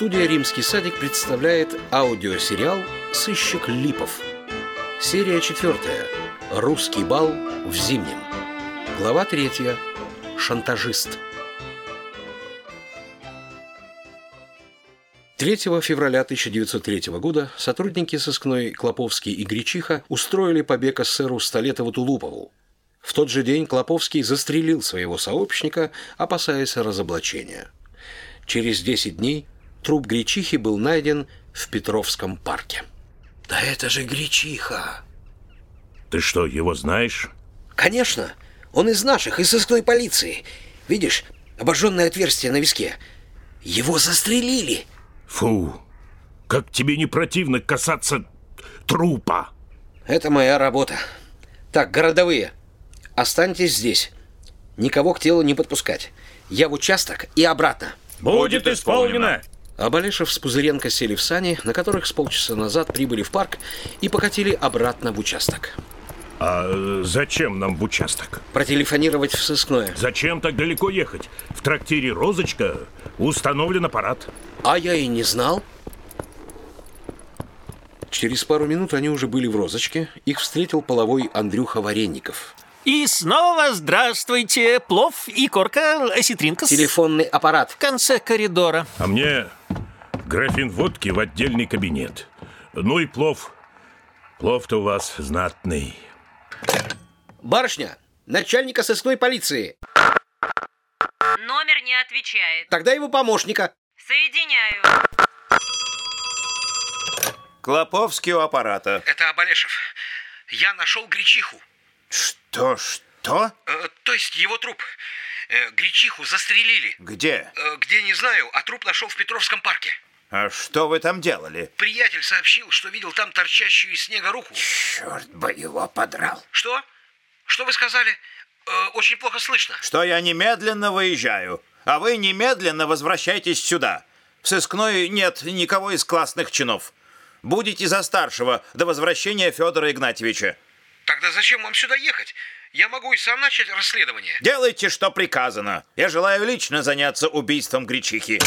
Студия «Римский садик» представляет аудиосериал «Сыщик Липов». Серия четвертая. «Русский бал в зимнем». Глава третья. «Шантажист». 3 февраля 1903 года сотрудники сыскной Клоповский и Гречиха устроили побег эсеру Столетову-Тулупову. В тот же день Клоповский застрелил своего сообщника, опасаясь разоблачения. Через 10 дней труп Гречихи был найден в Петровском парке. Да это же Гречиха! Ты что, его знаешь? Конечно, он из наших, из сыскной полиции. Видишь, обожженное отверстие на виске. Его застрелили. Фу, как тебе не противно касаться трупа? Это моя работа. Так, городовые, останьтесь здесь. Никого к телу не подпускать. Я в участок и обратно. Будет исполнено. Абалешев с Пузыренко сели в сани, на которых с полчаса назад прибыли в парк и покатили обратно в участок. А зачем нам в участок? Протелефонировать в сыскное. Зачем так далеко ехать? В трактире «Розочка» установлен аппарат. А я и не знал. Через пару минут они уже были в розочке. Их встретил половой Андрюха Варенников. И снова здравствуйте. Плов и корка осетринка Телефонный аппарат. в конце коридора. А мне графин водки в отдельный кабинет. Ну и плов. Плов-то у вас знатный. Барышня, начальника сыскной полиции. Номер не отвечает. Тогда его помощника. Соединяю. Клоповский у аппарата. Это Абалешев. Я нашел Гречиху. Что, что? Э, то есть его труп. Э, Гречиху застрелили. Где? Э, где не знаю, а труп нашел в Петровском парке. А что вы там делали? Приятель сообщил, что видел там торчащую из снега руку. Черт бы его подрал. Что? Что вы сказали? Э, очень плохо слышно. Что я немедленно выезжаю, а вы немедленно возвращайтесь сюда. В сыскной нет никого из классных чинов. Будете за старшего до возвращения Федора Игнатьевича. Тогда зачем вам сюда ехать? Я могу и сам начать расследование. Делайте, что приказано. Я желаю лично заняться убийством Гречихи.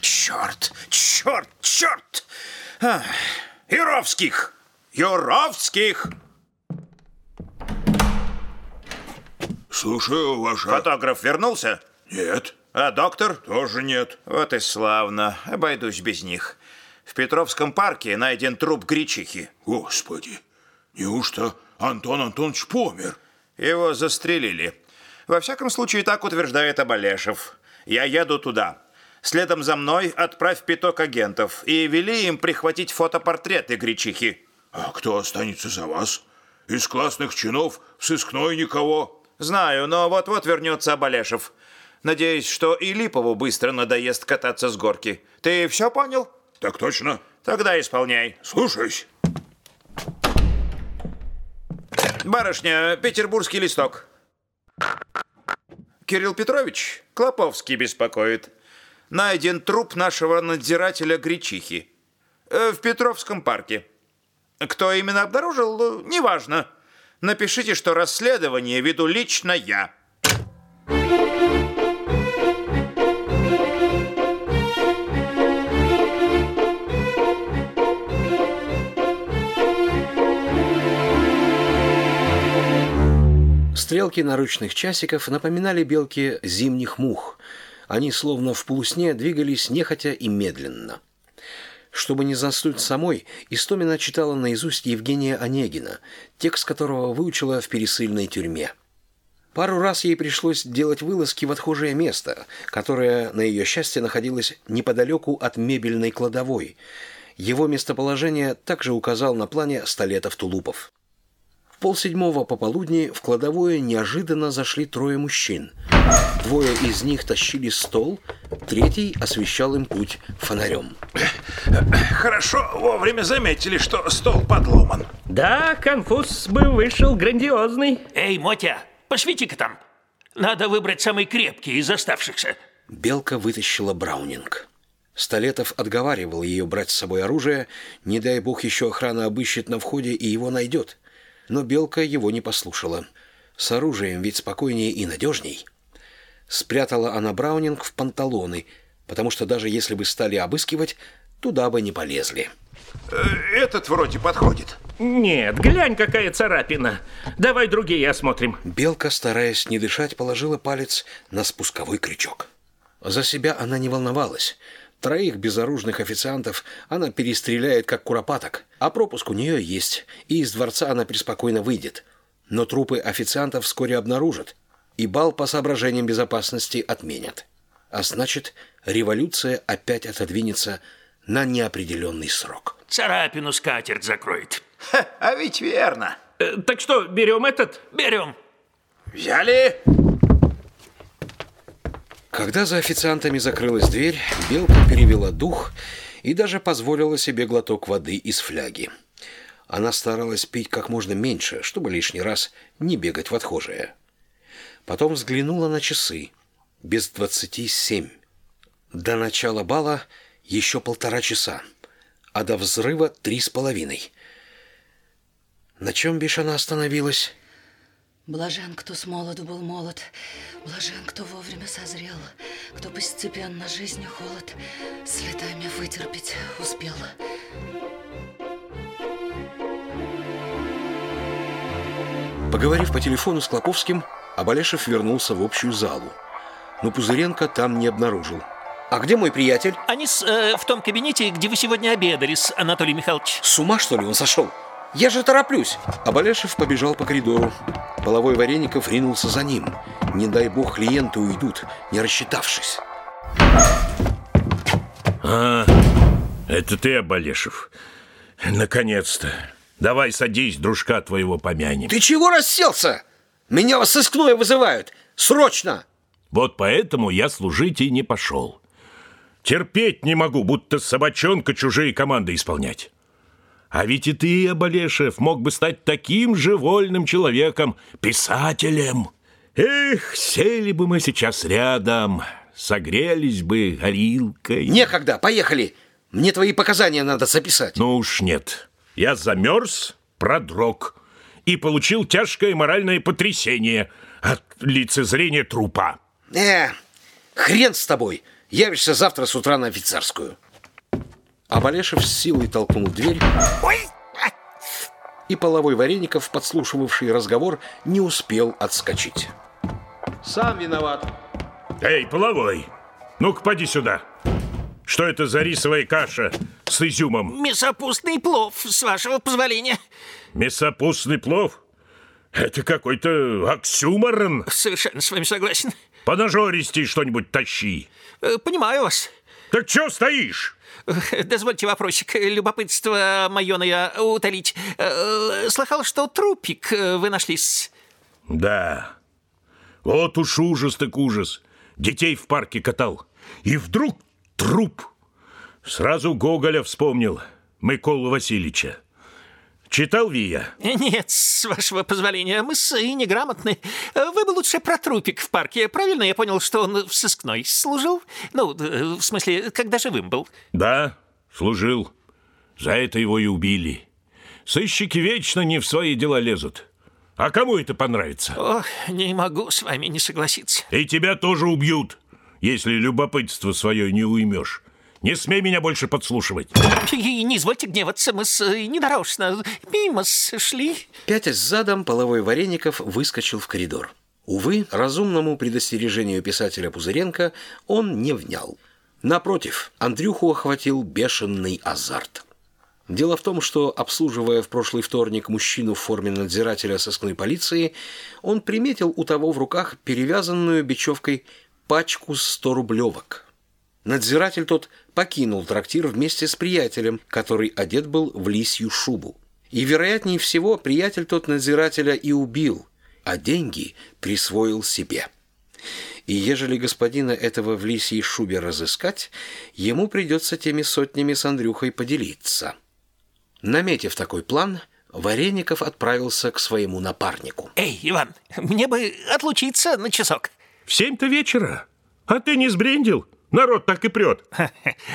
Черт, черт, черт! Ах, Юровских! Юровских! Слушаю, ваша... Фотограф вернулся? Нет, А доктор? тоже нет. Вот и славно. Обойдусь без них. В Петровском парке найден труп Гречихи. Господи, неужто Антон Антонович помер? Его застрелили. Во всяком случае, так утверждает Абалешев. Я еду туда. Следом за мной отправь пяток агентов и вели им прихватить фотопортреты Гречихи. А кто останется за вас? Из классных чинов в сыскной никого. Знаю, но вот-вот вернется Абалешев. Надеюсь, что и Липову быстро надоест кататься с горки. Ты все понял? Так точно. Тогда исполняй. Слушаюсь. Барышня, петербургский листок. Кирилл Петрович, Клоповский беспокоит. Найден труп нашего надзирателя Гречихи. Э, В Петровском парке. Кто именно обнаружил, э, неважно. Напишите, что расследование веду лично я. Стрелки наручных часиков напоминали белки зимних мух. Они, словно в полусне, двигались нехотя и медленно. Чтобы не заснуть самой, Истомина читала наизусть Евгения Онегина, текст которого выучила в пересыльной тюрьме. Пару раз ей пришлось делать вылазки в отхожее место, которое, на ее счастье, находилось неподалеку от мебельной кладовой. Его местоположение также указал на плане Столетов-Тулупов. В полседьмого пополудни в кладовую неожиданно зашли трое мужчин. Двое из них тащили стол, третий освещал им путь фонарем. Хорошо вовремя заметили, что стол подломан. Да, конфуз бы вышел грандиозный. Эй, Мотя, посвети-ка там. Надо выбрать самый крепкий из оставшихся. Белка вытащила Браунинг. Столетов отговаривал ее брать с собой оружие, не дай бог еще охрана обыщет на входе и его найдет. Но Белка его не послушала. С оружием ведь спокойнее и надежней. Спрятала она Браунинг в панталоны, потому что даже если бы стали обыскивать, туда бы не полезли. Э, Этот вроде подходит. Нет, глянь, какая царапина. Давай другие осмотрим. Белка, стараясь не дышать, положила палец на спусковой крючок. За себя она не волновалась. Троих безоружных официантов она перестреляет, как куропаток, а пропуск у нее есть, и из дворца она преспокойно выйдет. Но трупы официантов вскоре обнаружат, и бал по соображениям безопасности отменят. А значит, революция опять отодвинется на неопределенный срок. Царапину скатерть закроет. Ха, а ведь верно. Э, так что, берем этот? Берем. Взяли? Когда за официантами закрылась дверь, Белка перевела дух и даже позволила себе глоток воды из фляги. Она старалась пить как можно меньше, чтобы лишний раз не бегать в отхожее. Потом взглянула на часы. Без двадцати семь. До начала бала еще полтора часа, а до взрыва три с половиной. На чем бишь она остановилась? Блажен, кто с молоду был молод, блажен, кто вовремя созрел, кто постепенно жизнью холод с летами вытерпеть успел. Поговорив по телефону с Клоповским, Абалешев вернулся в общую залу. Но Пузыренко там не обнаружил. «А где мой приятель?» Они с, э, в том кабинете, где вы сегодня обедали с Анатолием Михайловичем. С ума, что ли, он сошел? Я же тороплюсь!» Абалешев побежал по коридору. Половой Вареников ринулся за ним. Не дай бог клиенты уйдут, не рассчитавшись. А, это ты, Абалешев. Наконец-то. Давай садись, дружка твоего помянем. «Ты чего расселся? Меня в сыскное вызывают! Срочно!» Вот поэтому я служить и не пошел. Терпеть не могу, будто собачонка чужие команды исполнять. А ведь и ты, Абалешев, мог бы стать таким же вольным человеком, писателем. Эх, сели бы мы сейчас рядом, согрелись бы горилкой. «Некогда, поехали! Мне твои показания надо записать!» Ну уж нет. Я замерз, продрог и получил тяжкое моральное потрясение от лицезрения трупа. «Э, хрен с тобой! Явишься завтра с утра на офицерскую!» Абалешев с силой толкнул дверь, и половой Вареников, подслушивавший разговор, не успел отскочить. «Сам виноват!» Эй, половой, ну-ка поди сюда. Что это за рисовая каша с изюмом? Мясопустный плов, с вашего позволения. Мясопустный плов? Это какой-то оксюморон. Совершенно с вами согласен. Понажористей что-нибудь тащи. Э, Понимаю вас. Так что стоишь? Дозвольте вопросик. Любопытство мое утолить. Э, Слыхал, что трупик э, вы нашли с... Да. Вот уж ужас так ужас. Детей в парке катал. И вдруг труп. Сразу Гоголя вспомнил. Миколу Васильевича. Читал Вия? Нет, с вашего позволения, мы с неграмотны. Вы бы лучше про трупик в парке. Правильно я понял, что он в сыскной служил? Ну, э, в смысле, когда живым был. Да, служил. За это его и убили. Сыщики вечно не в свои дела лезут. А кому это понравится? Ох, не могу с вами не согласиться. И тебя тоже убьют, если любопытство свое не уймешь. Не смей меня больше подслушивать. И не извольте гневаться, мы с э, недорожно мимо шли. Пятясь задом, половой Вареников выскочил в коридор. Увы, разумному предостережению писателя Пузыренко он не внял. Напротив, Андрюху охватил бешеный азарт. Дело в том, что, обслуживая в прошлый вторник мужчину в форме надзирателя сыскной полиции, он приметил у того в руках перевязанную бечевкой пачку 100 рублевок. Надзиратель тот покинул трактир вместе с приятелем, который одет был в лисью шубу. И, вероятнее всего, приятель тот надзирателя и убил, а деньги присвоил себе. И ежели господина этого в лисьей шубе разыскать, ему придется теми сотнями с Андрюхой поделиться. Наметив такой план, Вареников отправился к своему напарнику. Эй, Иван, мне бы отлучиться на часок. В семь-то вечера. А ты не сбрендил? Народ так и прет.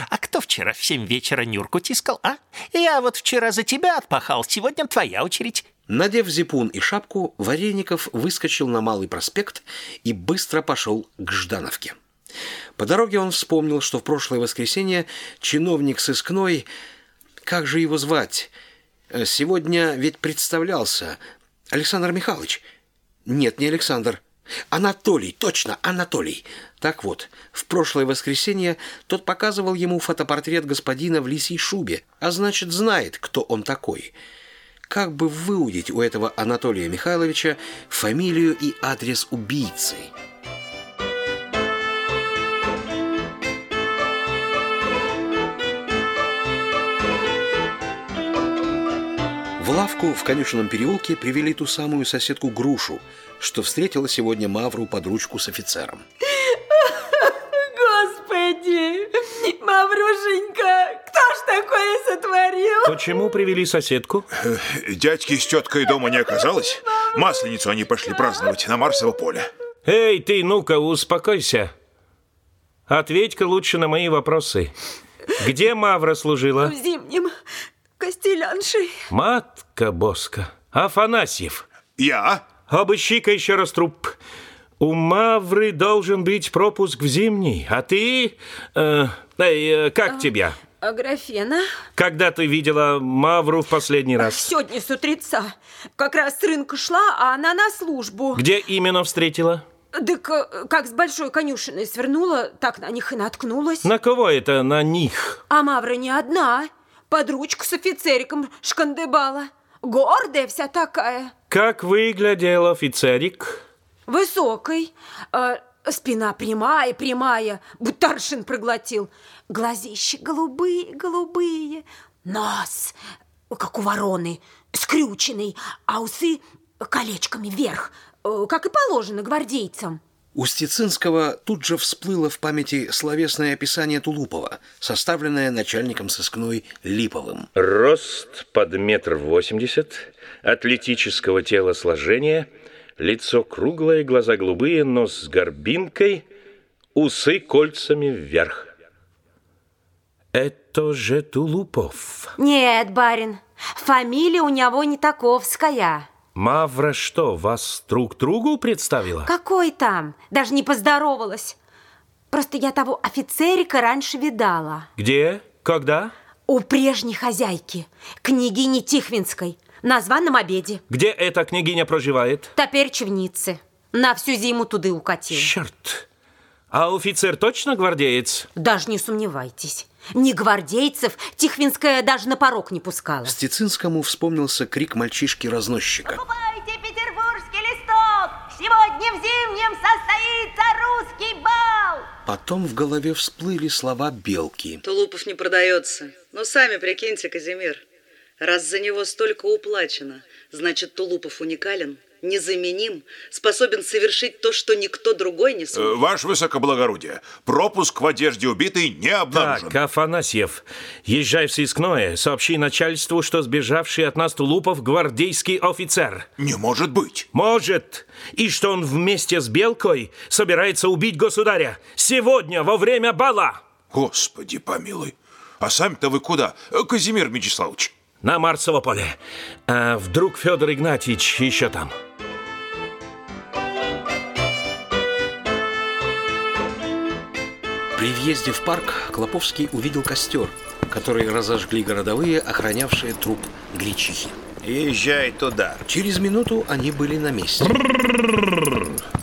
А кто вчера в семь вечера Нюрку тискал, а? Я вот вчера за тебя отпахал, сегодня твоя очередь. Надев зипун и шапку, Вареников выскочил на Малый проспект и быстро пошел к Ждановке. По дороге он вспомнил, что в прошлое воскресенье чиновник сыскной, как же его звать, Э, сегодня ведь представлялся Александр Михайлович. Нет, не Александр. Анатолий, точно, Анатолий. Так вот, в прошлое воскресенье тот показывал ему фотопортрет господина в лисьей шубе, а значит, знает, кто он такой. Как бы выудить у этого Анатолия Михайловича фамилию и адрес убийцы? В лавку в конюшенном переулке привели ту самую соседку Грушу, что встретила сегодня Мавру под ручку с офицером. Господи! Маврушенька, кто ж такое сотворил? Почему привели соседку? Дядьки с теткой дома не оказалось. Масленицу они пошли праздновать на Марсово поле. Эй, ты, ну-ка, успокойся. Ответь-ка лучше на мои вопросы. Где Мавра служила? В зимнем костеляншей. Матка Боска. Афанасьев. Я? Обыщи-ка еще раз труп. У Мавры должен быть пропуск в зимний, а ты... Э, э, как тебя? Аграфена? Когда ты видела Мавру в последний раз? Сегодня с утреца. Как раз с рынка шла, а она на службу. Где именно встретила? Так э, как с большой конюшиной свернула, так на них и наткнулась. На кого это на них? А Мавра не одна. Под ручку с офицериком шкандыбала. Гордая вся такая. Как выглядел офицерик? Высокой. э, спина прямая, прямая. Будто аршин проглотил. Глазищи голубые, голубые. Нос, как у вороны, скрюченный. А усы колечками вверх, э, как и положено гвардейцам. У Стецинского тут же всплыло в памяти словесное описание Тулупова, составленное начальником сыскной Липовым. Рост под метр восемьдесят, атлетического телосложения, лицо круглое, глаза голубые, нос с горбинкой, усы кольцами вверх. Это же Тулупов. Нет, барин, фамилия у него не таковская. Мавра что, вас друг другу представила? Какой там? Даже не поздоровалась. Просто я того офицерика раньше видала. Где? Когда? У прежней хозяйки, княгини Тихвинской, на званом обеде. Где эта княгиня проживает? Теперь чевницы. На всю зиму туды укатил. Черт! А офицер точно гвардеец? Даже не сомневайтесь. Ни гвардейцев Тихвинская даже на порог не пускала. Стецинскому вспомнился крик мальчишки-разносчика. Покупайте петербургский листок! Сегодня в зимнем состоится русский бал! Потом в голове всплыли слова Белки. Тулупов не продается. Но сами прикиньте, Казимир, раз за него столько уплачено, значит, Тулупов уникален, незаменим, способен совершить то, что никто другой не Э, сможет. Ваше высокоблагородие, пропуск в одежде убитой не обнаружен. Так, Афанасьев, езжай в сыскное, сообщи начальству, что сбежавший от нас Тулупов гвардейский офицер. Не может быть. Может. И что он вместе с Белкой собирается убить государя. Сегодня, во время бала. Господи помилуй. А сами-то вы куда, Э, Казимир Мячеславович? На Марсово поле. А вдруг Федор Игнатьевич еще там? При въезде в парк Клоповский увидел костер, который разожгли городовые, охранявшие труп Гречихи. Езжай туда. Через минуту они были на месте.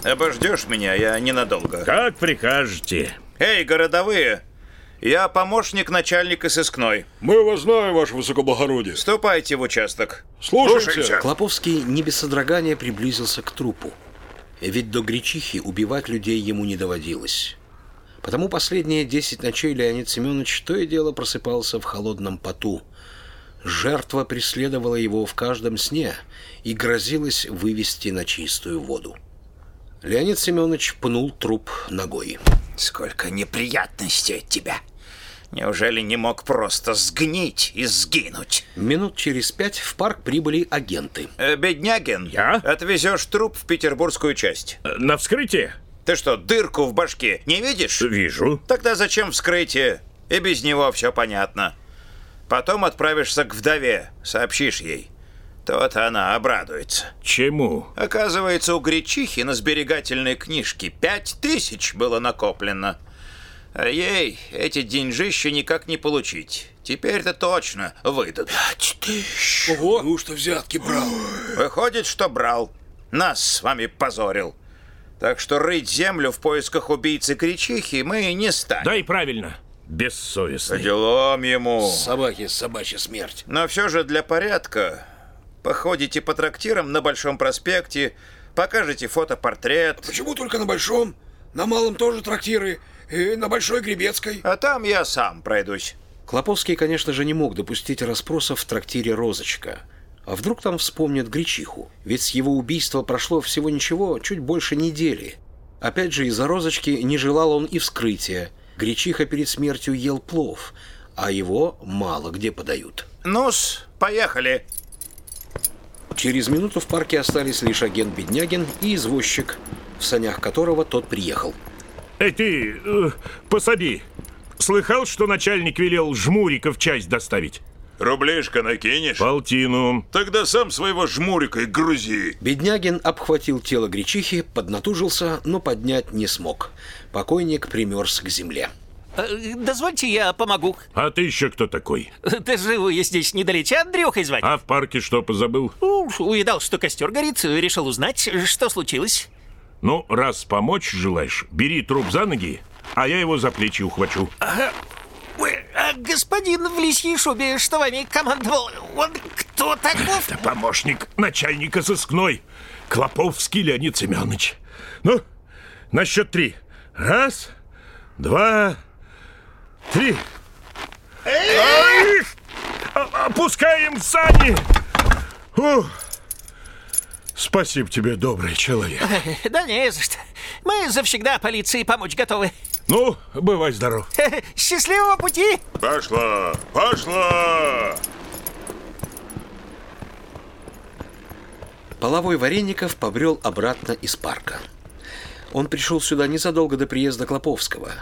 Обождешь меня, я ненадолго. Как прикажете. Эй, городовые, я помощник начальника сыскной. Мы вас знаем, ваше высокоблагородие. Ступайте в участок. Слушайте. Клоповский не без содрогания приблизился к трупу. Ведь до Гречихи убивать людей ему не доводилось. Потому последние десять ночей Леонид Семенович то и дело просыпался в холодном поту. Жертва преследовала его в каждом сне и грозилась вывести на чистую воду. Леонид Семенович пнул труп ногой. Сколько неприятностей от тебя. Неужели не мог просто сгнить и сгинуть? Минут через пять в парк прибыли агенты. Э, Беднягин, Я? отвезешь труп в петербургскую часть. На вскрытие? Ты что, дырку в башке не видишь? Вижу. Тогда зачем вскрытие? И без него все понятно. Потом отправишься к вдове, сообщишь ей. То-то она обрадуется. Чему? Оказывается, у Гречихи на сберегательной книжке пять тысяч было накоплено. А ей эти деньжища никак не получить. Теперь-то точно выдадут. Пять тысяч? Ого! Неужто взятки брал? Выходит, что брал. Нас с вами позорил. Так что рыть землю в поисках убийцы Гречихи мы не станем. Да и правильно. По Бессовестный. делам ему. Собаки, собачья смерть. Но все же для порядка походите по трактирам на Большом проспекте, покажете фотопортрет, Почему только на Большом? На Малом тоже трактиры. И на Большой Гребецкой. а там я сам пройдусь. Клоповский, конечно же, не мог допустить расспросов в трактире «Розочка». А вдруг там вспомнят Гречиху? Ведь с его убийства прошло всего ничего, чуть больше недели. Опять же, из-за Розочки не желал он и вскрытия. Гречиха перед смертью ел плов, а его мало где подают. Ну-с, поехали. Через минуту в парке остались лишь агент Беднягин и извозчик, в санях которого тот приехал. Эй, ты, э, посади. Слыхал, что начальник велел жмурика в часть доставить? Рублишка накинешь? Полтину. Тогда сам своего жмурика и грузи. Беднягин обхватил тело Гречихи, поднатужился, но поднять не смог. Покойник примерз к земле. Э, Дозвольте, я помогу. А ты еще кто такой? Да живу я здесь недалече, Андрюхой звать. А в парке что позабыл? Ну, Увидал, что костер горит, решил узнать, что случилось. Ну, раз помочь желаешь, бери труп за ноги, а я его за плечи ухвачу. Ой, а господин в лисьей шубе, что вами командовал, он кто таков? Это помощник начальника сыскной, Клоповский Леонид Семенович. Ну, на счет три. Раз, два, три. Опускаем сани! Ух. Спасибо тебе, добрый человек. Да не за что. Мы завсегда полиции помочь готовы. Ну, бывай здоров. Счастливого пути! Пошла, пошла! Половой Вареников побрел обратно из парка. Он пришел сюда незадолго до приезда Клоповского.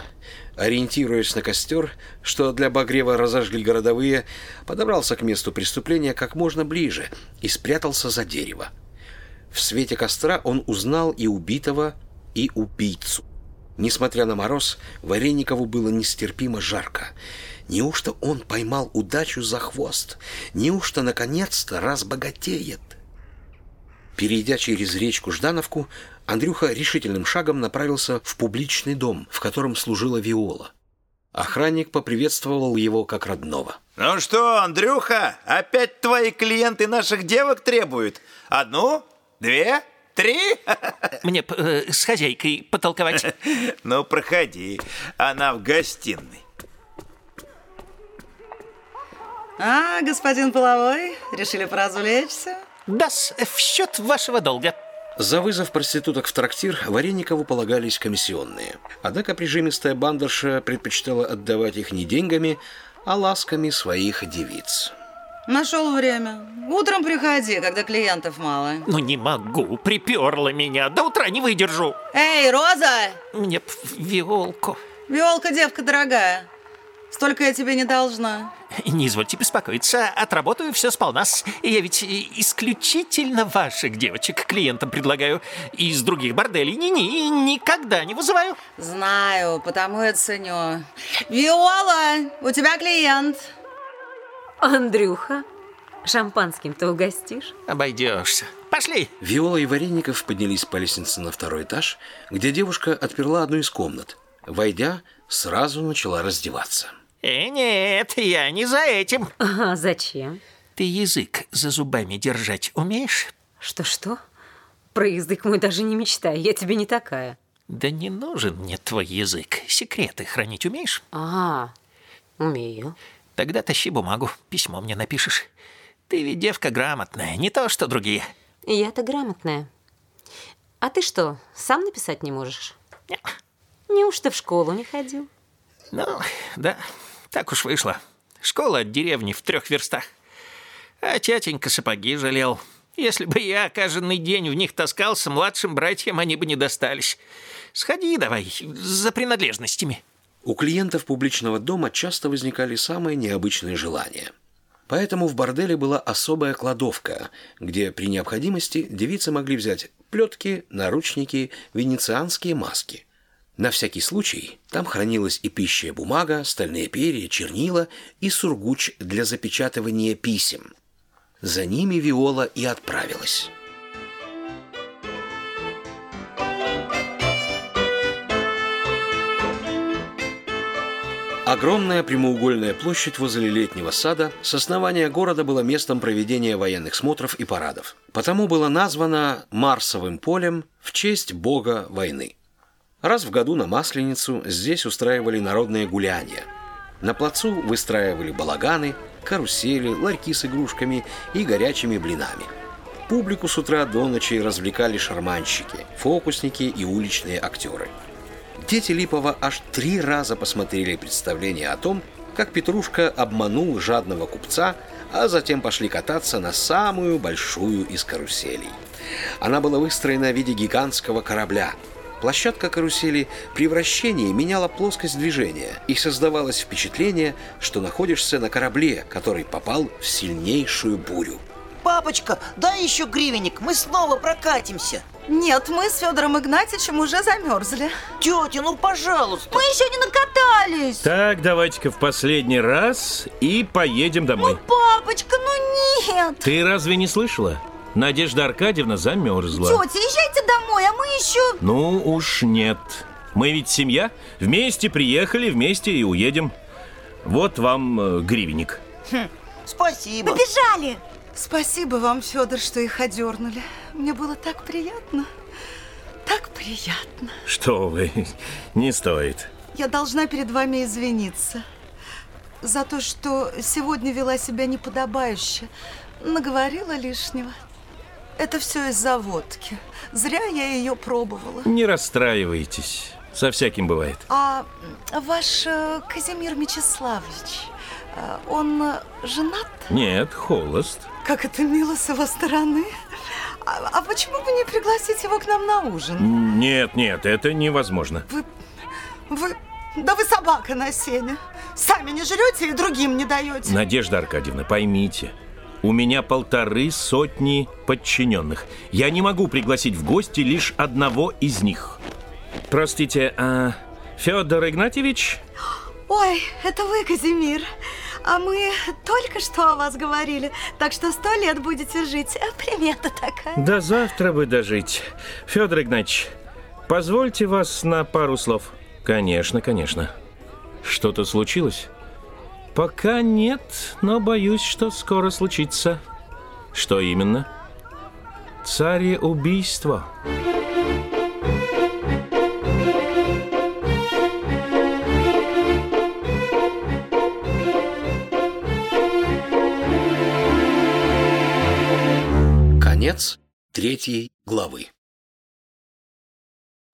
Ориентируясь на костер, что для обогрева разожгли городовые, подобрался к месту преступления как можно ближе и спрятался за дерево. В свете костра он узнал и убитого, и убийцу. Несмотря на мороз, Вареникову было нестерпимо жарко. Неужто он поймал удачу за хвост? Неужто наконец-то разбогатеет? Перейдя через речку Ждановку, Андрюха решительным шагом направился в публичный дом, в котором служила Виола. Охранник поприветствовал его как родного. Ну что, Андрюха, опять твои клиенты наших девок требуют? Одну, две, три? Мне э, с хозяйкой потолковать. Ну, проходи, она в гостиной. А, господин Половой, решили поразвлечься? да в счет вашего долга. За вызов проституток в трактир Вареникову полагались комиссионные. Однако прижимистая бандерша предпочитала отдавать их не деньгами, а ласками своих девиц. Нашел время. Утром приходи, когда клиентов мало. Ну не могу, приперла меня. До утра не выдержу. Эй, Роза! Мне б виолку. Виолка девка дорогая. Столько я тебе не должна. Не извольте беспокоиться, отработаю все сполна. Я ведь исключительно ваших девочек клиентам предлагаю. Из других борделей ни-ни, никогда не вызываю. Знаю, потому и ценю. Виола, у тебя клиент. Андрюха, шампанским-то угостишь? Обойдешься. Пошли. Виола и Вареников поднялись по лестнице на второй этаж, где девушка отперла одну из комнат. Войдя, сразу начала раздеваться. Э, нет, я не за этим. А зачем? Ты язык за зубами держать умеешь? Что-что? Про язык мой даже не мечтай, я тебе не такая. Да не нужен мне твой язык. Секреты хранить умеешь? А, умею. Тогда тащи бумагу, письмо мне напишешь. Ты ведь девка грамотная, не то что другие. Я-то грамотная. А ты что, сам написать не можешь? Не. Неужто в школу не ходил? Ну, да, так уж вышло. Школа от деревни в трех верстах. А тятенька сапоги жалел. Если бы я каждый день в них таскался, младшим братьям они бы не достались. Сходи давай за принадлежностями. У клиентов публичного дома часто возникали самые необычные желания. Поэтому в борделе была особая кладовка, где при необходимости девицы могли взять плетки, наручники, венецианские маски. На всякий случай там хранилась и пищая бумага, стальные перья, чернила и сургуч для запечатывания писем. За ними Виола и отправилась. Огромная прямоугольная площадь возле летнего сада с основания города была местом проведения военных смотров и парадов. Потому было названо Марсовым полем в честь бога войны. Раз в году на Масленицу здесь устраивали народные гуляния. На плацу выстраивали балаганы, карусели, ларьки с игрушками и горячими блинами. Публику с утра до ночи развлекали шарманщики, фокусники и уличные актеры. Дети Липова аж три раза посмотрели представление о том, как Петрушка обманул жадного купца, а затем пошли кататься на самую большую из каруселей. Она была выстроена в виде гигантского корабля. Площадка карусели при вращении меняла плоскость движения, и создавалось впечатление, что находишься на корабле, который попал в сильнейшую бурю. Папочка, дай еще гривенник, мы снова прокатимся. Нет, мы с Федором Игнатьевичем уже замерзли. Тетя, ну пожалуйста. Мы еще не накатались. Так, давайте-ка в последний раз и поедем домой. Папочка, ну нет. Ты разве не слышала? Надежда Аркадьевна замерзла. Тетя, езжайте домой, а мы еще... Ну уж нет. Мы ведь семья. Вместе приехали, вместе и уедем. Вот вам э, гривенник. Хм, спасибо. Побежали. Спасибо вам, Федор, что их одернули. Мне было так приятно. Так приятно. Что вы, не стоит. Я должна перед вами извиниться за то, что сегодня вела себя неподобающе, наговорила лишнего. Это все из-за водки. Зря я ее пробовала. Не расстраивайтесь. Со всяким бывает. А ваш э, Казимир Мечиславович, э, он женат? Нет, холост. Как это мило с его стороны. А, а почему бы не пригласить его к нам на ужин? Нет, нет, это невозможно. Вы, вы, да вы собака на сене. Сами не жрете и другим не даете. Надежда Аркадьевна, поймите, у меня полторы сотни подчиненных. Я не могу пригласить в гости лишь одного из них. Простите, а Федор Игнатьевич? Ой, это вы, Казимир. А мы только что о вас говорили, так что сто лет будете жить. А примета такая. До завтра бы дожить. Федор Игнатьевич, позвольте вас на пару слов. Конечно, конечно. Что-то случилось? Пока нет, но боюсь, что скоро случится. Что именно? Царе убийство. Конец третьей главы.